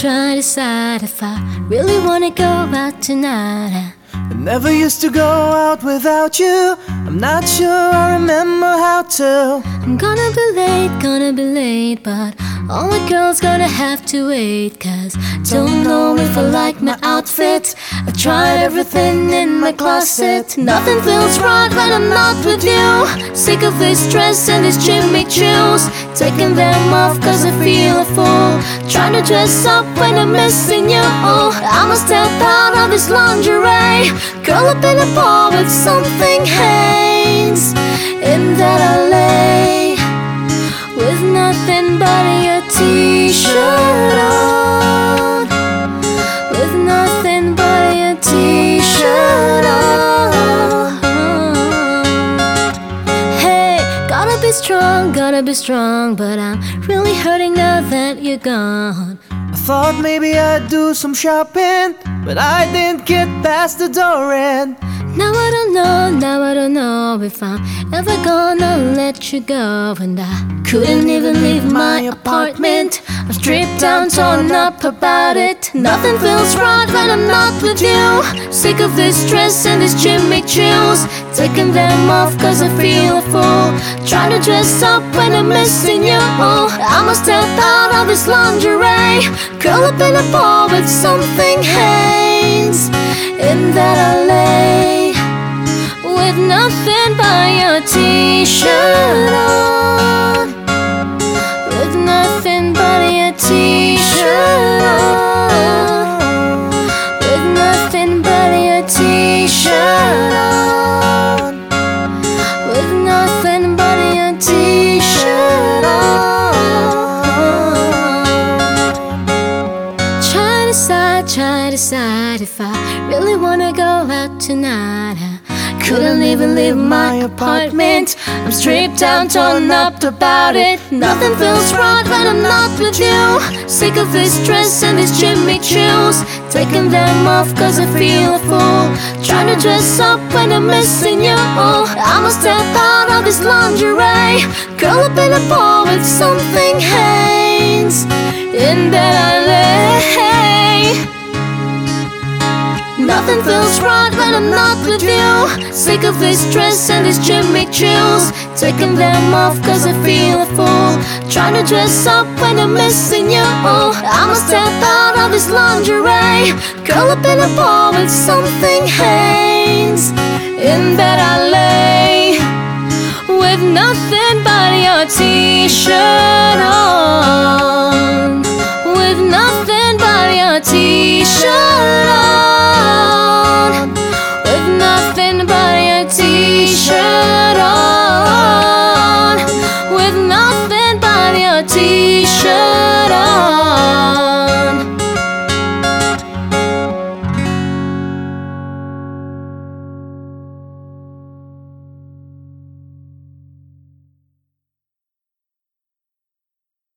try to decide if I really wanna go out tonight. I never used to go out without you. I'm not sure I remember how to. I'm gonna be late, gonna be late, but all the girls gonna have to wait. Cause don't know if I like my outfit. I tried everything in my closet. Nothing feels right when I'm not with you. Sick of this dress and these Jimmy Choos. Taking them off cause I feel a fool. To dress up when I'm missing you. Oh, I'ma step out of this lingerie. Curl up in a ball with something Hanes. Strong, gotta be strong, but I'm really hurting now that you're gone. I thought maybe I'd do some shopping, but I didn't get past the door and Now I don't know, now I don't know if I'm ever gonna let you go. And I couldn't even leave my apartment. I'm stripped down, torn up about it. Nothing feels right when I'm not with you. Sick of this dress and these Jimmy Choos. Taking them off cause I feel a fool. Trying to dress up when I'm missing you. Oh, I'ma step out of this lingerie. Curl up in a ball with something Hanes. In that I lay with nothing but try to decide if I really wanna go out tonight. I couldn't even leave my apartment. I'm stripped down, torn up about it. Nothing feels right when I'm not with you. Sick of this dress and these Jimmy Choos. Taking them off cause I feel a fool. Trying to dress up when I'm missing you. I'ma step out of this lingerie. Curl up in a ball with something Hanes. In that I lay. Nothing feels right when I'm not with you. Sick of this dress and these Jimmy Choos. Taking them off cause I feel a fool. Trying to dress up when I'm missing you. I'ma step out of this lingerie. Curl up in a ball with something Hanes. In bed I lay with nothing but your t-shirt